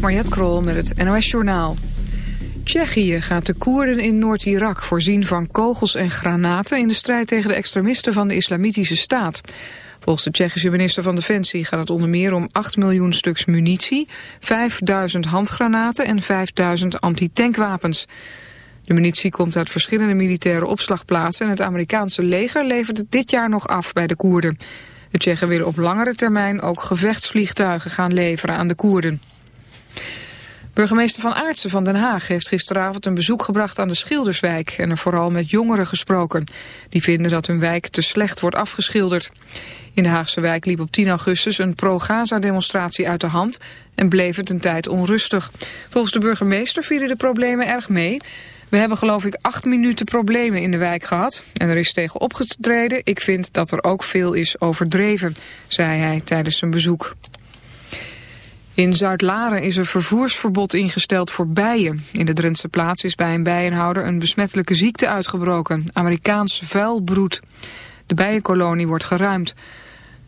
Mariette Krol met het NOS Journaal. Tsjechië gaat de Koerden in Noord-Irak voorzien van kogels en granaten... in de strijd tegen de extremisten van de Islamitische Staat. Volgens de Tsjechische minister van Defensie gaat het onder meer om 8 miljoen stuks munitie... 5000 handgranaten en 5000 antitankwapens. De munitie komt uit verschillende militaire opslagplaatsen... en het Amerikaanse leger levert het dit jaar nog af bij de Koerden. De Tsjechen willen op langere termijn ook gevechtsvliegtuigen gaan leveren aan de Koerden. Burgemeester Van Aartsen van Den Haag heeft gisteravond een bezoek gebracht aan de Schilderswijk en er vooral met jongeren gesproken. Die vinden dat hun wijk te slecht wordt afgeschilderd. In de Haagse wijk liep op 10 augustus een pro-Gaza-demonstratie uit de hand en bleef het een tijd onrustig. Volgens de burgemeester vielen de problemen erg mee. We hebben geloof ik acht minuten problemen in de wijk gehad en er is tegen opgetreden. Ik vind dat er ook veel is overdreven, zei hij tijdens zijn bezoek. In Zuid-Laren is er vervoersverbod ingesteld voor bijen. In de Drentse plaats is bij een bijenhouder een besmettelijke ziekte uitgebroken. Amerikaans vuilbroed. De bijenkolonie wordt geruimd.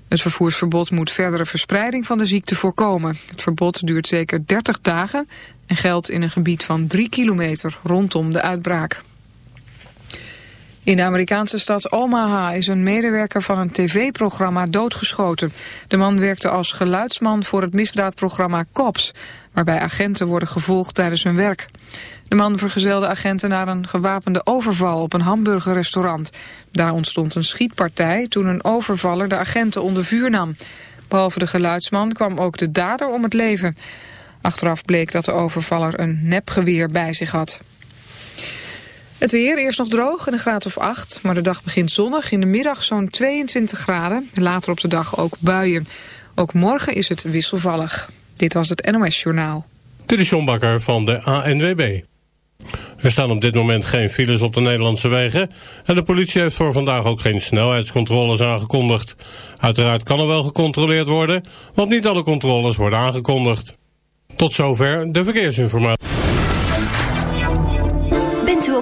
Het vervoersverbod moet verdere verspreiding van de ziekte voorkomen. Het verbod duurt zeker 30 dagen en geldt in een gebied van 3 kilometer rondom de uitbraak. In de Amerikaanse stad Omaha is een medewerker van een tv-programma doodgeschoten. De man werkte als geluidsman voor het misdaadprogramma COPS, waarbij agenten worden gevolgd tijdens hun werk. De man vergezelde agenten naar een gewapende overval op een hamburgerrestaurant. Daar ontstond een schietpartij toen een overvaller de agenten onder vuur nam. Behalve de geluidsman kwam ook de dader om het leven. Achteraf bleek dat de overvaller een nepgeweer bij zich had. Het weer, eerst nog droog en een graad of 8, maar de dag begint zonnig. In de middag zo'n 22 graden, later op de dag ook buien. Ook morgen is het wisselvallig. Dit was het NOS Journaal. Dit is John Bakker van de ANWB. Er staan op dit moment geen files op de Nederlandse wegen... en de politie heeft voor vandaag ook geen snelheidscontroles aangekondigd. Uiteraard kan er wel gecontroleerd worden, want niet alle controles worden aangekondigd. Tot zover de verkeersinformatie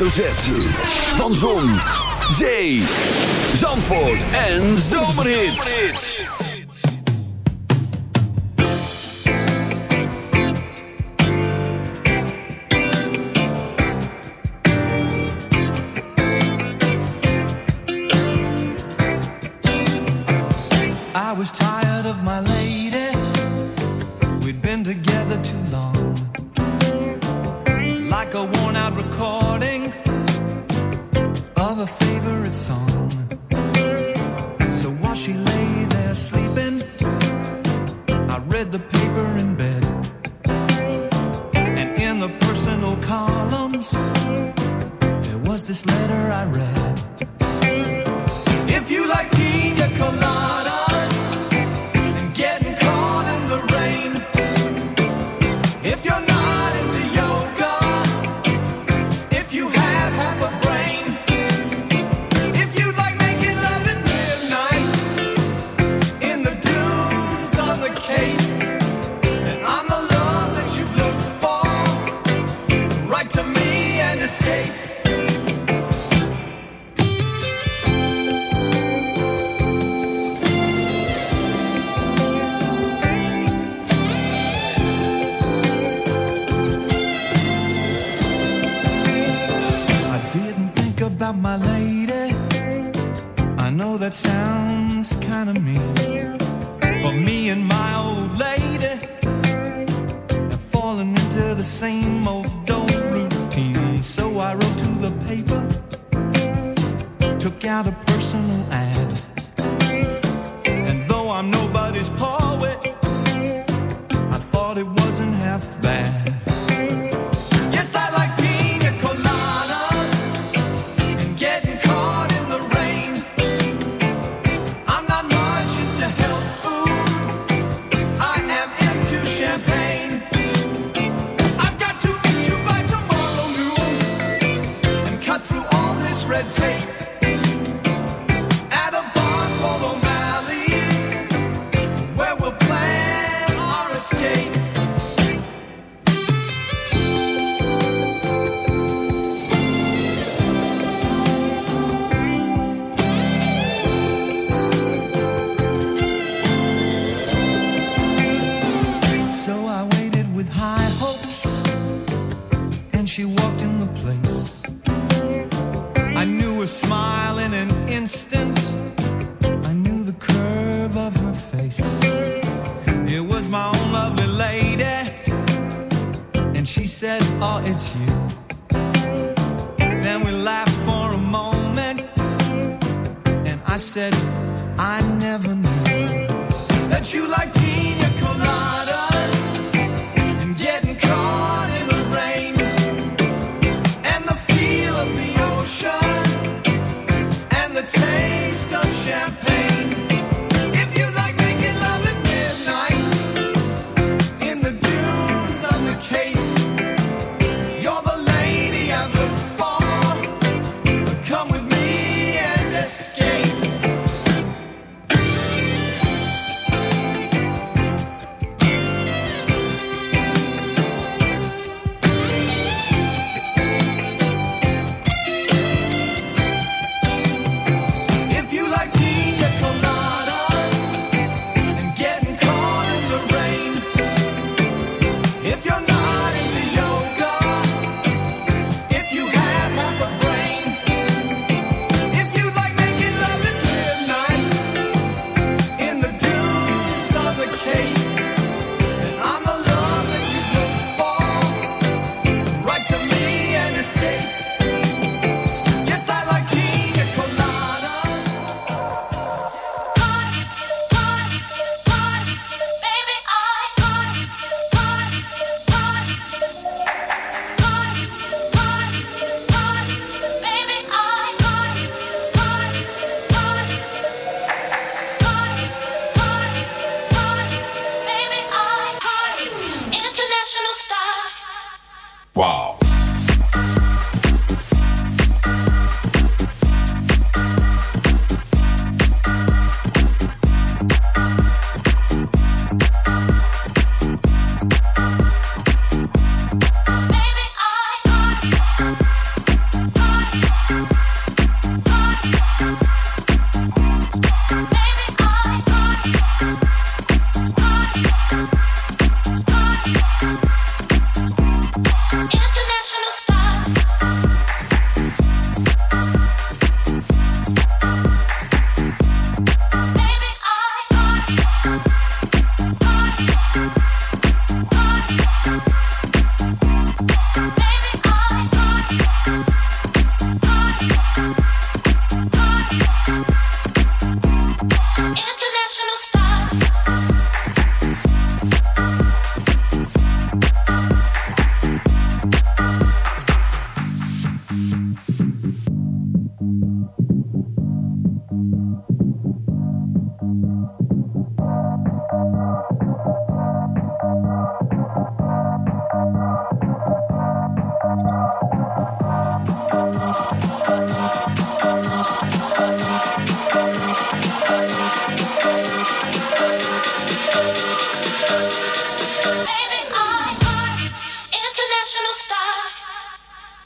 hoofdletter Z. favorite song. Escape.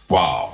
Wow.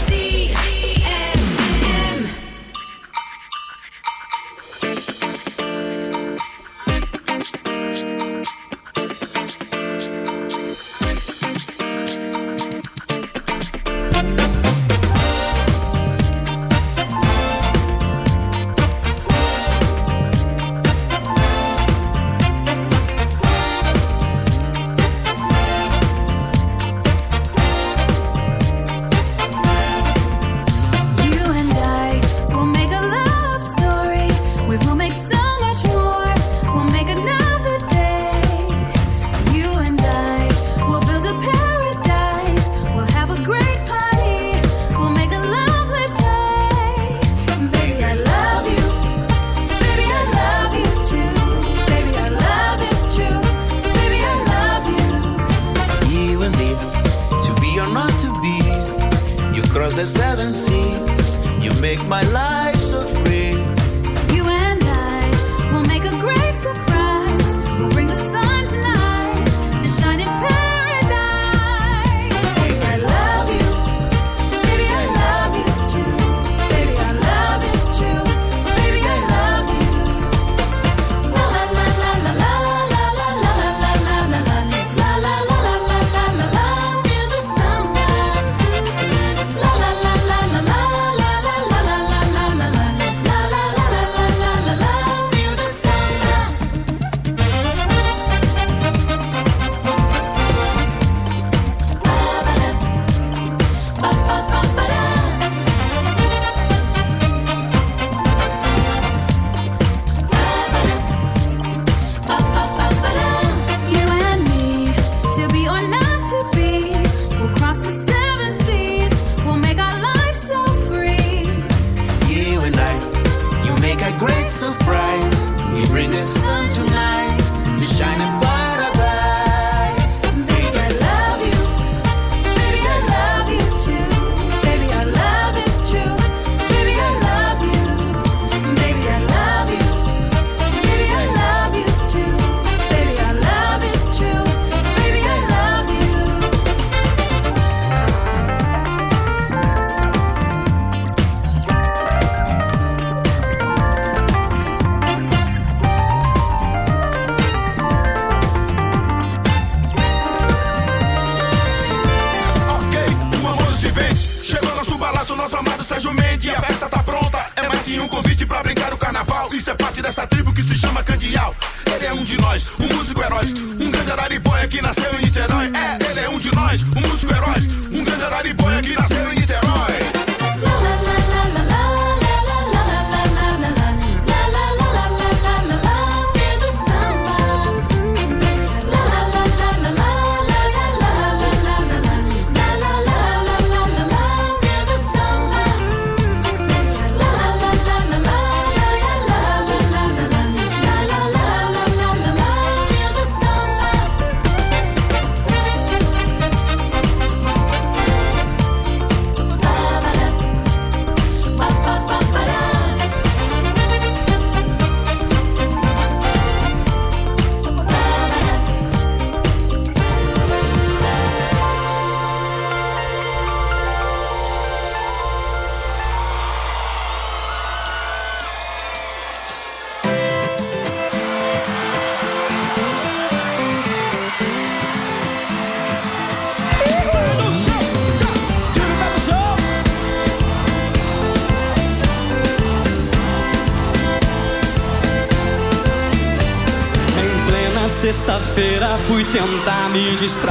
jumente e a festa tá pronta. É mais sim um convite pra brincar o carnaval. Isso é parte dessa tribo que se chama Candial. Ele é um de nós, um músico herói, um grande araribóia que nasceu em registrado.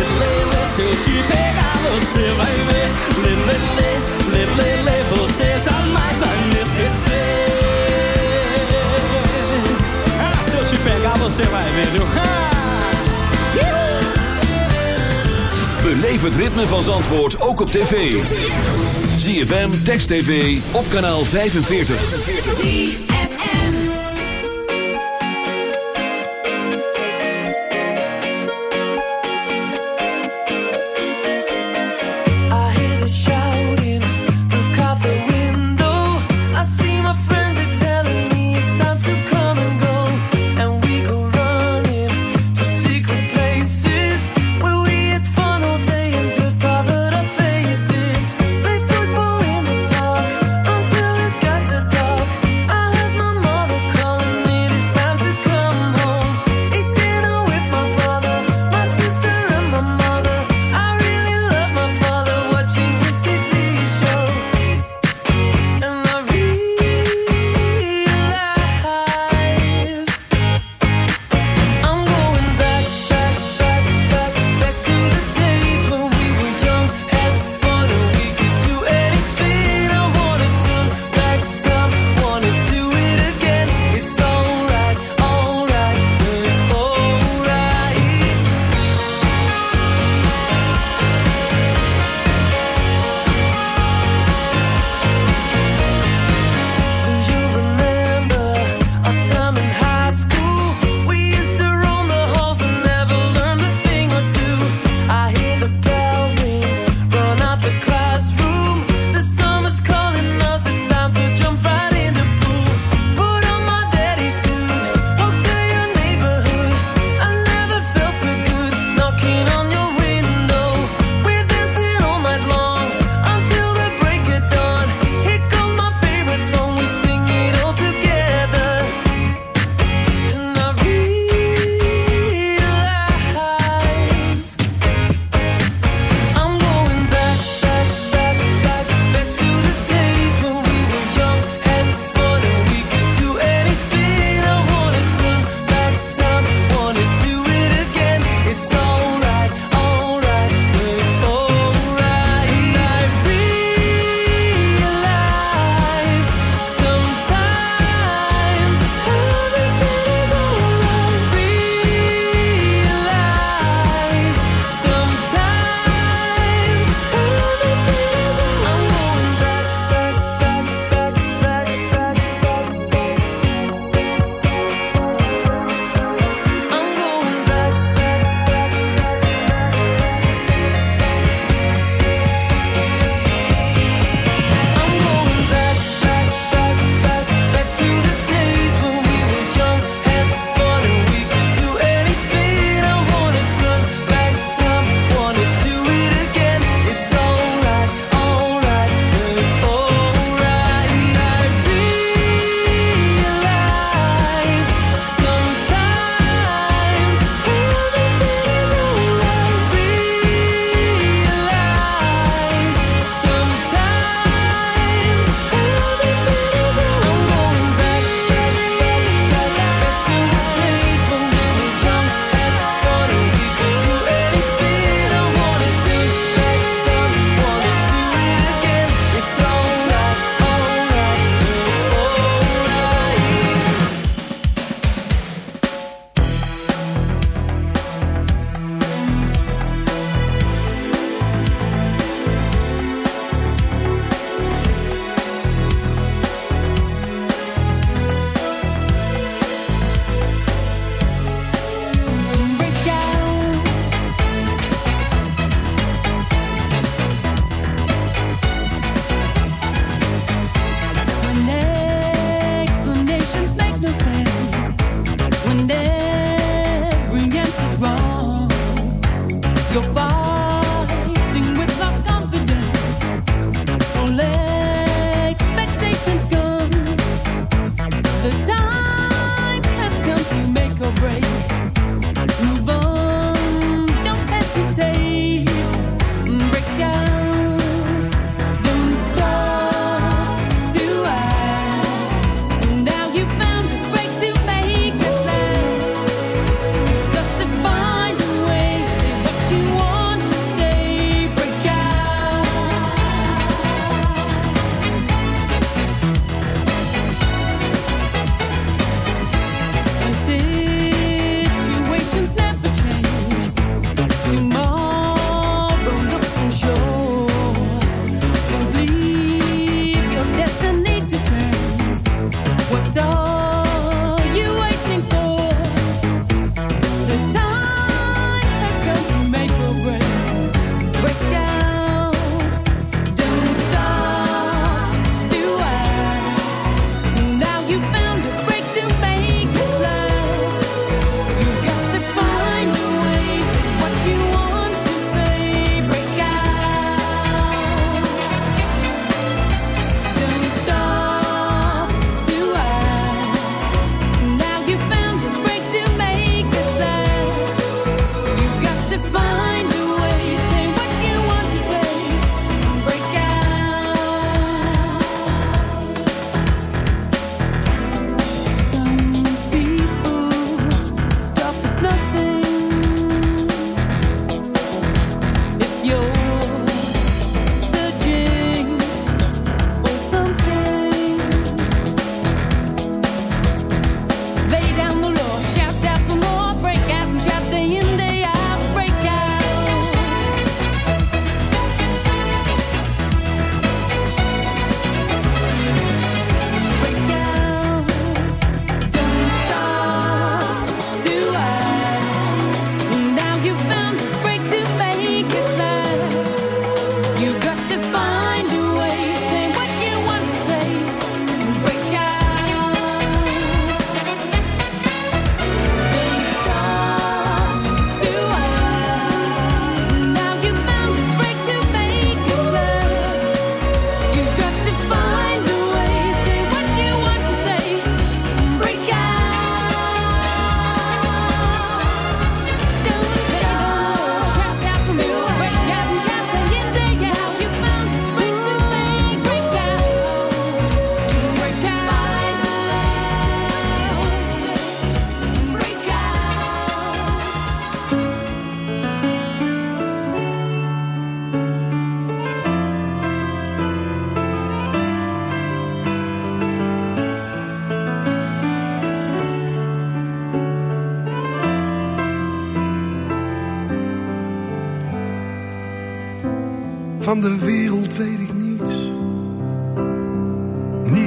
lê, lê, se eu te pegar, você vai ver. Lê, lê, lê, lê, lê, você jamais vai me esquecer. Ah, se eu te pegar, você vai ver, viu? Beleef het ritme van Zandvoort ook op tv. ZFM, Text TV, op kanaal 45. 45.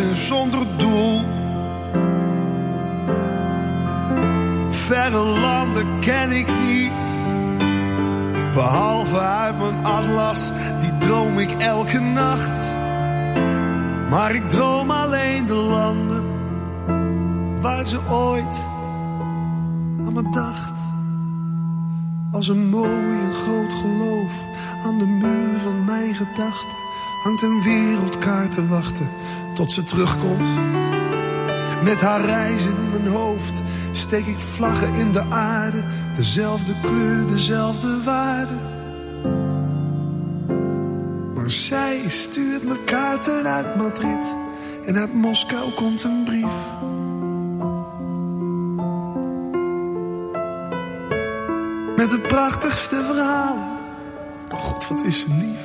en zonder doel. Verre landen ken ik niet, behalve uit mijn atlas, die droom ik elke nacht. Maar ik droom alleen de landen waar ze ooit aan me dacht. Als een mooi en groot geloof aan de muur van mijn gedachten hangt een wereldkaart te wachten tot ze terugkomt. Met haar reizen in mijn hoofd steek ik vlaggen in de aarde, dezelfde kleur, dezelfde waarde. Maar zij stuurt me kaarten uit Madrid en uit Moskou komt een brief. Met de prachtigste verhalen. God, wat is ze lief.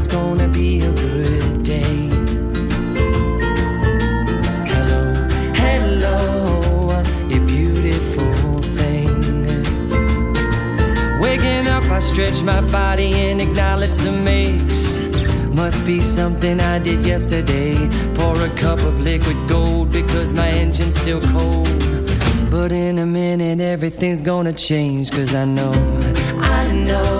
it's gonna be a good day. Hello, hello, you beautiful thing. Waking up, I stretch my body and acknowledge the mix. Must be something I did yesterday. Pour a cup of liquid gold because my engine's still cold. But in a minute, everything's gonna change. Cause I know, I know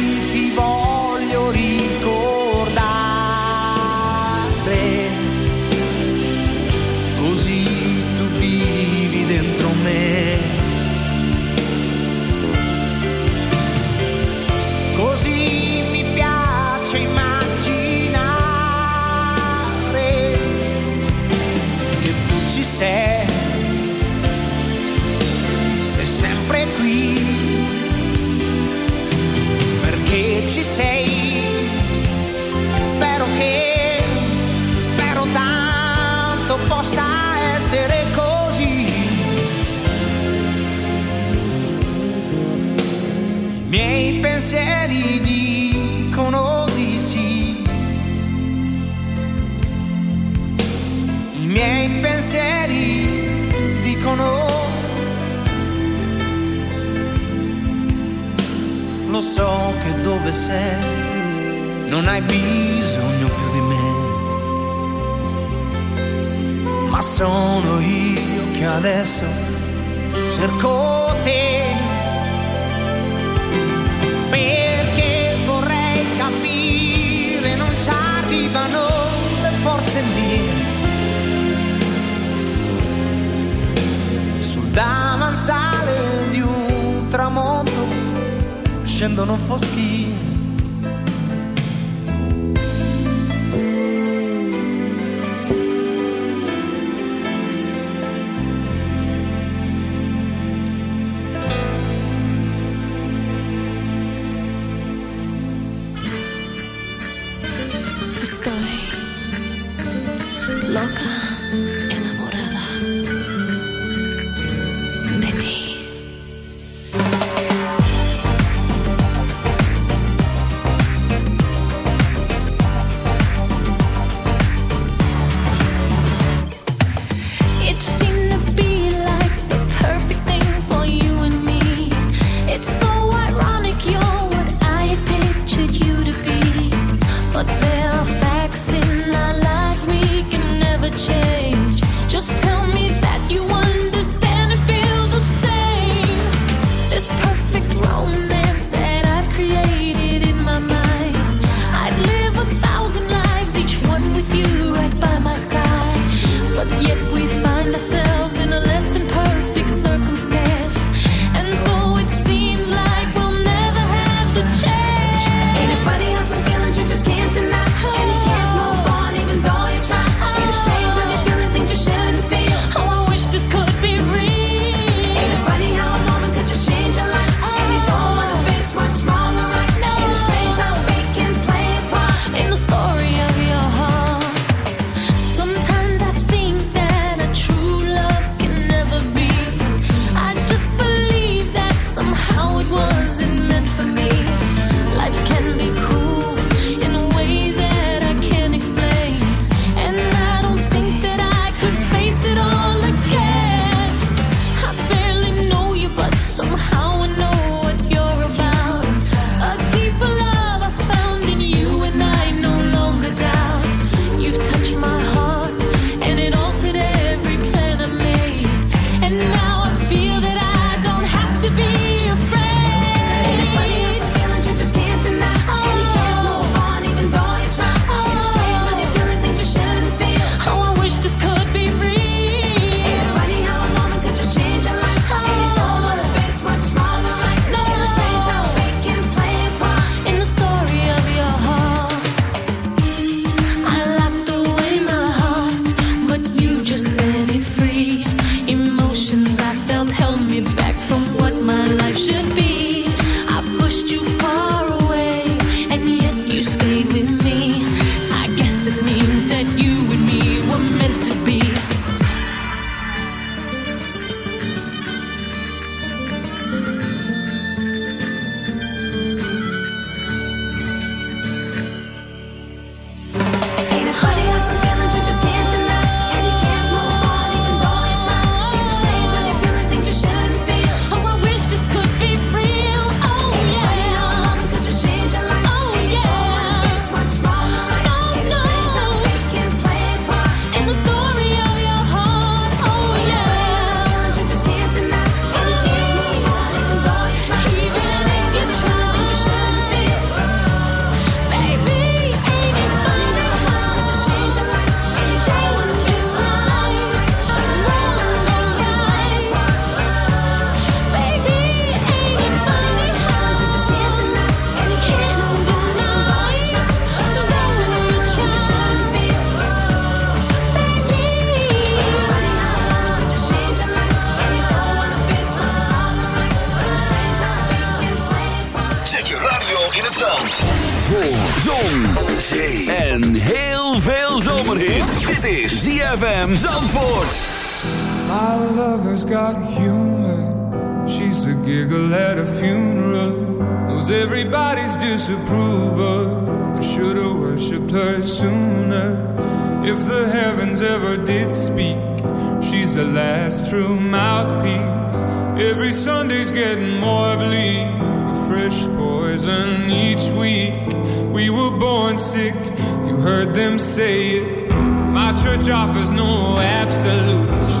My lover's got humor. She's the giggle at a funeral. Knows everybody's disapproval. I should have worshipped her sooner. If the heavens ever did speak, she's the last true mouthpiece. Every Sunday's getting more bleak. A fresh poison each week. We were born sick, you heard them say it. My church offers no absolutes.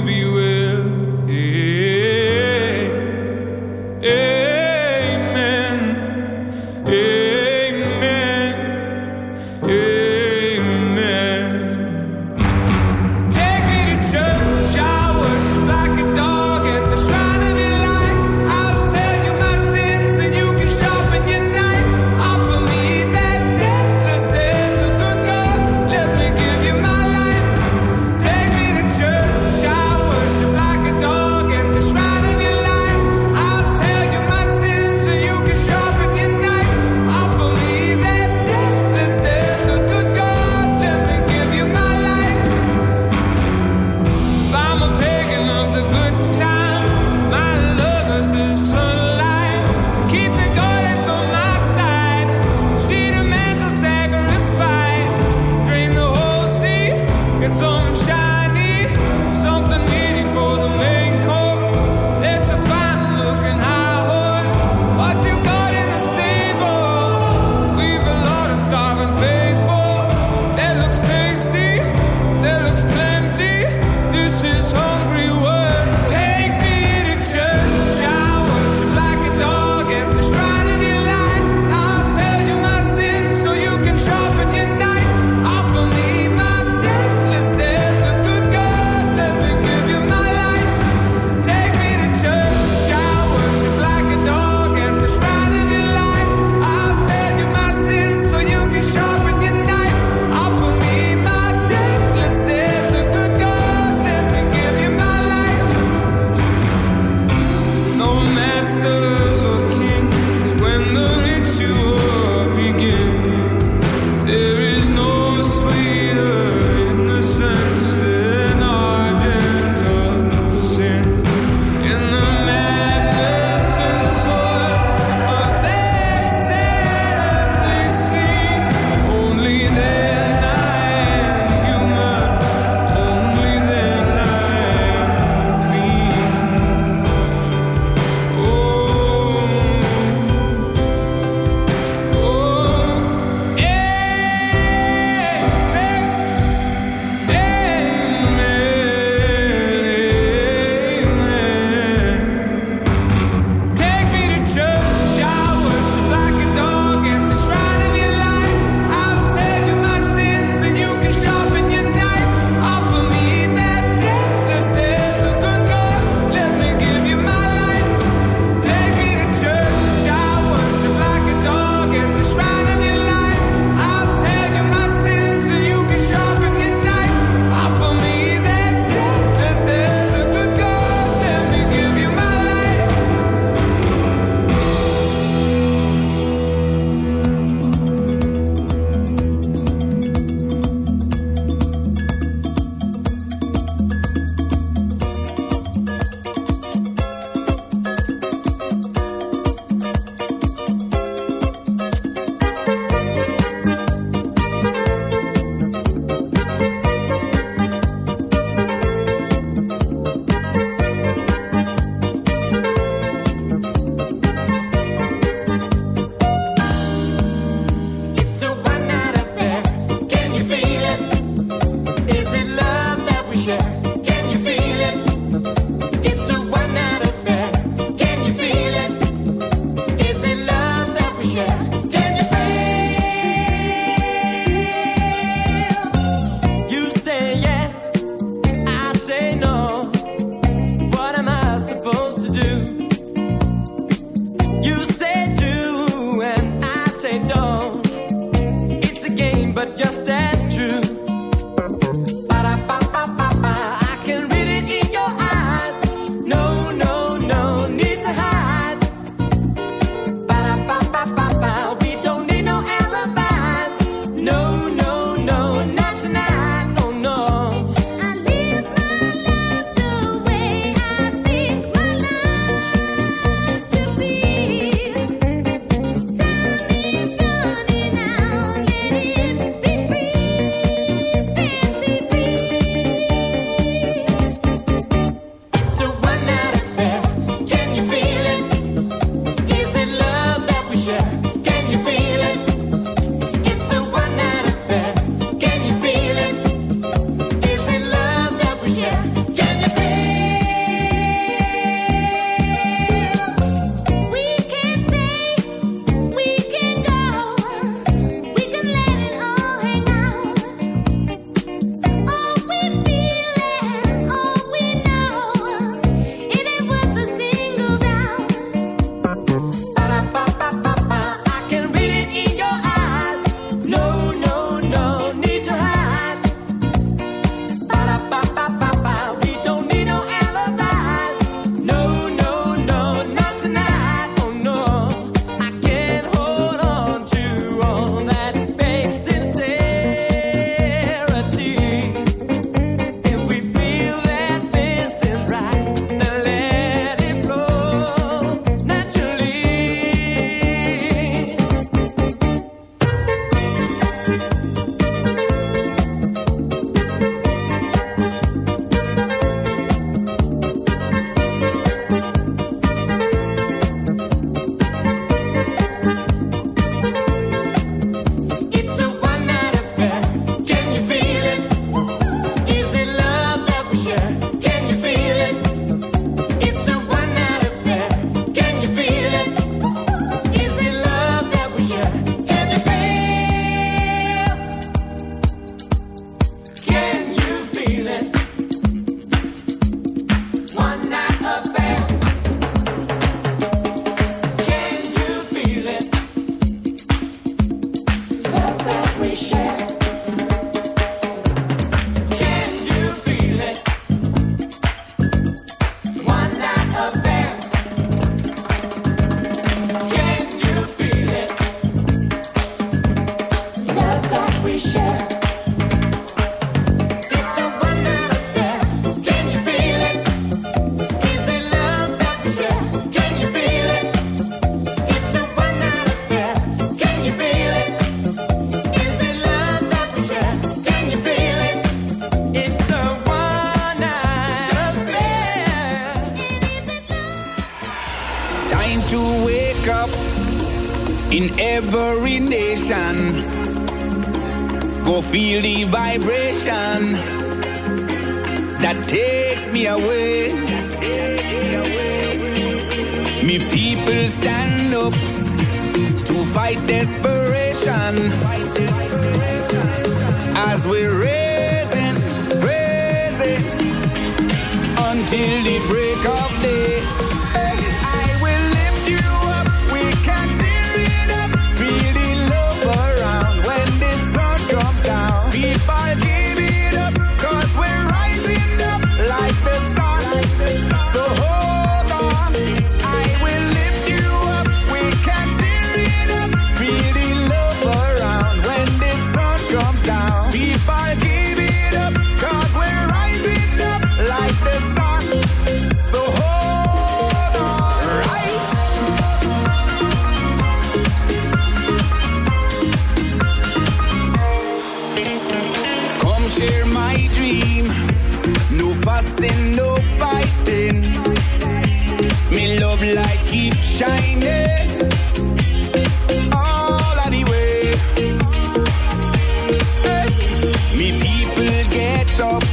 Me people get up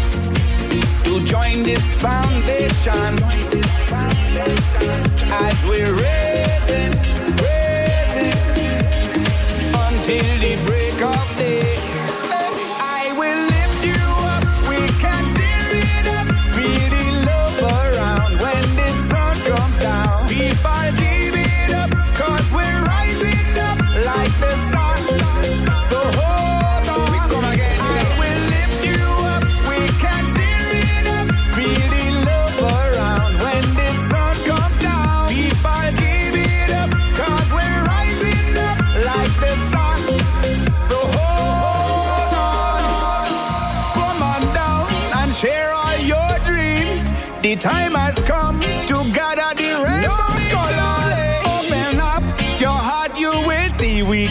to join this foundation. As we're